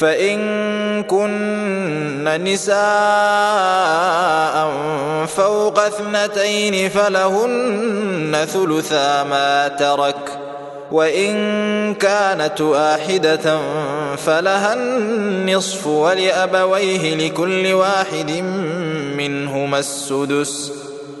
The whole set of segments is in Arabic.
فإن كن نساء فوق اثنتين فلهن ثلثا ما ترك وإن كانت واحدة فلها النصف ولأبويه لكل واحد منهما السدس.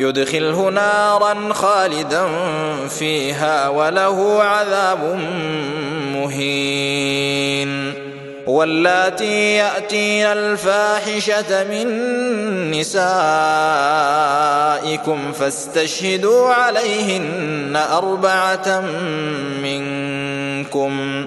يدخله نارا خالدا فيها وله عذاب مهين. واللاتي يأتين الفاحشة من نسائكم فاستشهدوا عليهن أربعة منكم.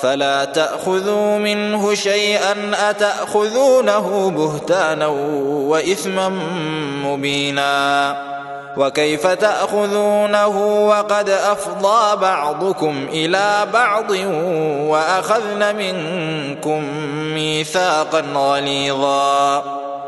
فلا تأخذوا منه شيئا أتأخذونه بهتانا وإثما مبينا وكيف تأخذونه وقد أفضى بعضكم إلى بعض وأخذن منكم ميثاقا غليظا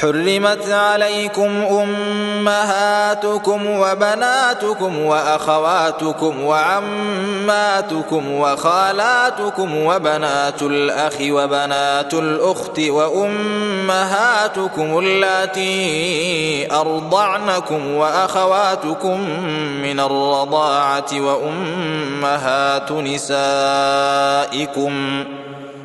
حرمت عليكم أمهاتكم وبناتكم وأخواتكم وعماتكم وخالاتكم وبنات الأخ وبنات الأخت وأمهاتكم اللاتي أرضعنكم وأخواتكم من الرضاعة وأمهات نسائكم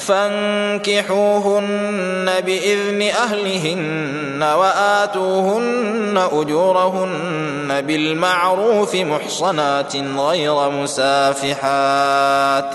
فانكحوهن بإذن أهلهن وآتوهن أجورهن بالمعروف محصنات غير مسافحات.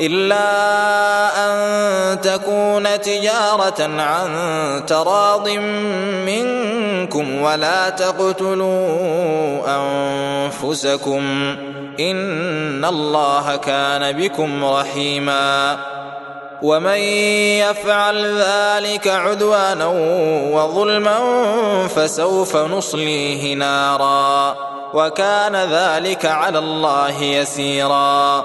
إلا أن تكون تجارة عن تراض منكم ولا تقتلوا أنفسكم إن الله كان بكم رحيما ومن يفعل ذلك عدوانا وظلما فسوف نصليه نارا وكان ذلك على الله يسيرا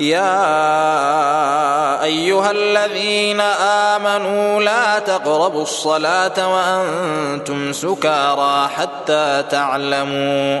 يا أيها الذين آمنوا لا تقربوا الصلاة وأنتم سكارى حتى تعلموا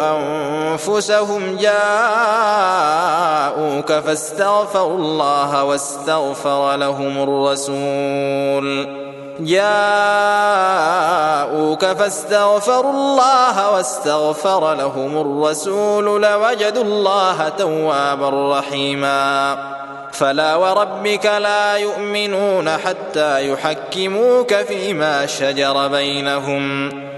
أنفسهم جاءوك فاستغفروا الله واستغفر لهم الرسول. جاءوك فاستغفروا الله واستغفر لهم الرسول لوجدوا الله توابا رحيما. فلا وربك لا يؤمنون حتى يحكموك فيما شجر بينهم.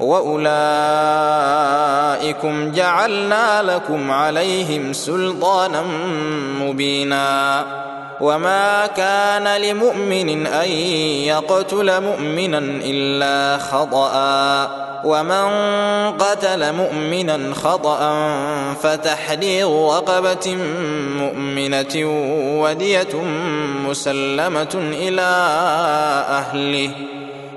واولئكم جعلنا لكم عليهم سلطانا مبينا وما كان لمؤمن ان يقتل مؤمنا الا خطأ ومن قتل مؤمنا خطأ فتحرير رقبة مؤمنة ودية مسلمة إلى أهله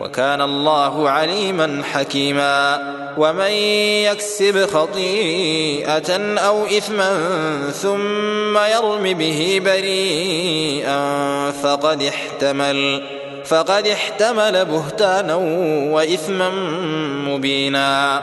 وكان الله عليما حكيما ومن يكسب خطيئة أو إثما ثم يرم به بريئا فقد احتمل فقد احتمل بهتانا وإثما مبينا.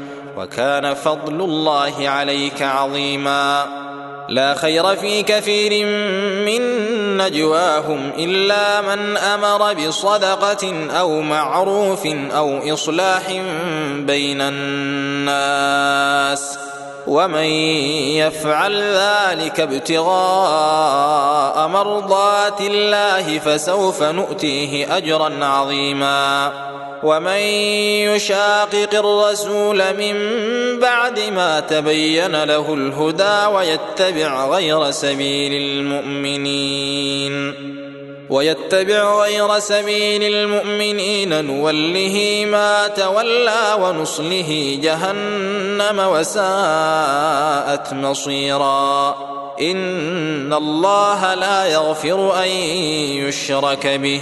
وكان فضل الله عليك عظيما. لا خير في كثير من نجواهم إلا من أمر بصدقة أو معروف أو إصلاح بين الناس. ومن يفعل ذلك ابتغاء مرضات الله فسوف نؤتيه أجرا عظيما. ومن يشاقق الرسول من بعد ما تبين له الهدى ويتبع غير سبيل المؤمنين. ويتبع غير سبيل المؤمنين نوله ما تولى ونصله جهنم وساءت مصيرا. إن الله لا يغفر أن يشرك به.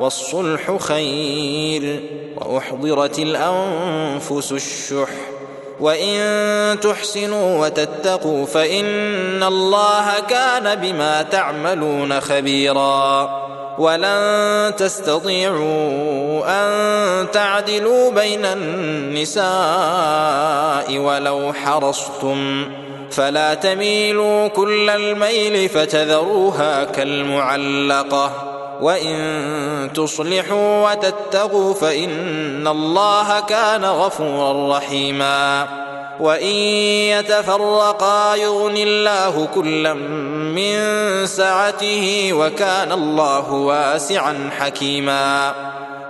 والصلح خير وأحضرت الأنفس الشح. وإن تحسنوا وتتقوا فإن الله كان بما تعملون خبيرا. ولن تستطيعوا أن تعدلوا بين النساء ولو حرصتم. فلا تميلوا كل الميل فتذروها كالمعلقة. وإن تصلحوا وتتقوا فإن الله كان غفورا رحيما وإن يتفرقا يغني الله كلا من سعته وكان الله واسعا حكيما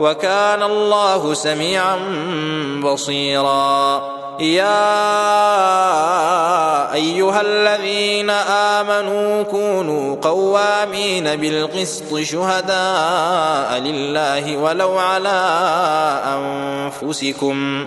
وكان الله سميعا بصيرا. يا أيها الذين آمنوا كونوا قوامين بالقسط شهداء لله ولو على أنفسكم.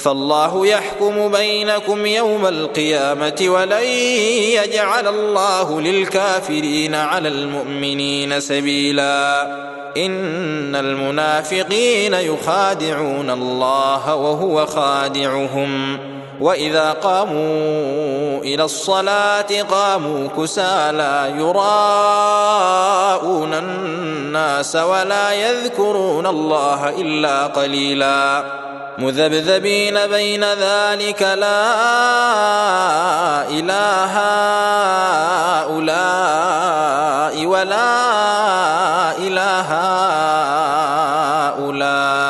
فالله يحكم بينكم يوم القيامة ولن يجعل الله للكافرين على المؤمنين سبيلا. إن المنافقين يخادعون الله وهو خادعهم. وإذا قاموا إلى الصلاة قاموا كسالى يراءون الناس ولا يذكرون الله إلا قليلاً. مذبذبين بين ذلك لا إله هؤلاء ولا إله هؤلاء.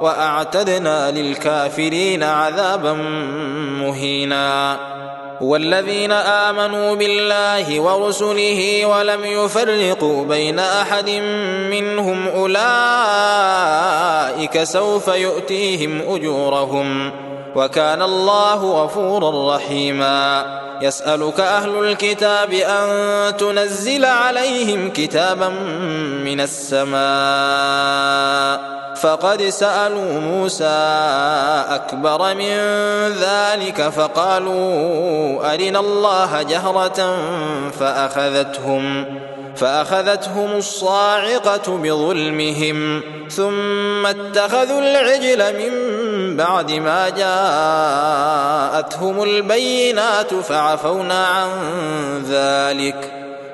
وأعتدنا للكافرين عذابا مهينا. والذين آمنوا بالله ورسله ولم يفرقوا بين أحد منهم أولئك سوف يؤتيهم أجورهم وكان الله غفورا رحيما. يسألك أهل الكتاب أن تنزل عليهم كتابا من السماء. فقد سألوا موسى أكبر من ذلك فقالوا أرنا الله جهرة فأخذتهم فأخذتهم الصاعقة بظلمهم ثم اتخذوا العجل من بعد ما جاءتهم البينات فعفونا عن ذلك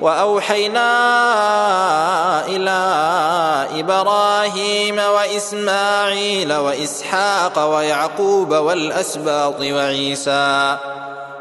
وأوحينا إلى إبراهيم وإسماعيل وإسحاق ويعقوب والأسباط وعيسى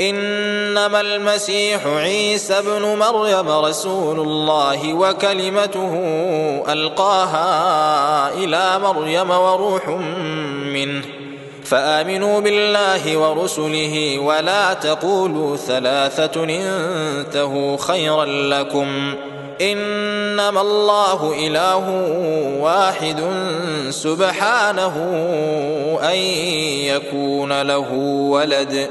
إنما المسيح عيسى ابن مريم رسول الله وكلمته ألقاها إلى مريم وروح منه. فآمنوا بالله ورسله ولا تقولوا ثلاثة انتهوا خيرا لكم. إنما الله إله واحد سبحانه أن يكون له ولد.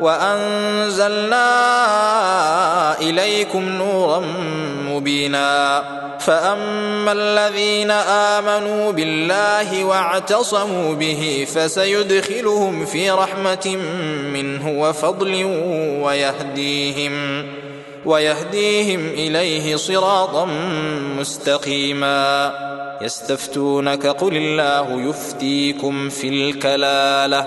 وأنزلنا إليكم نورا مبينا. فأما الذين آمنوا بالله واعتصموا به فسيدخلهم في رحمة منه وفضل ويهديهم ويهديهم إليه صراطا مستقيما. يستفتونك قل الله يفتيكم في الكلالة.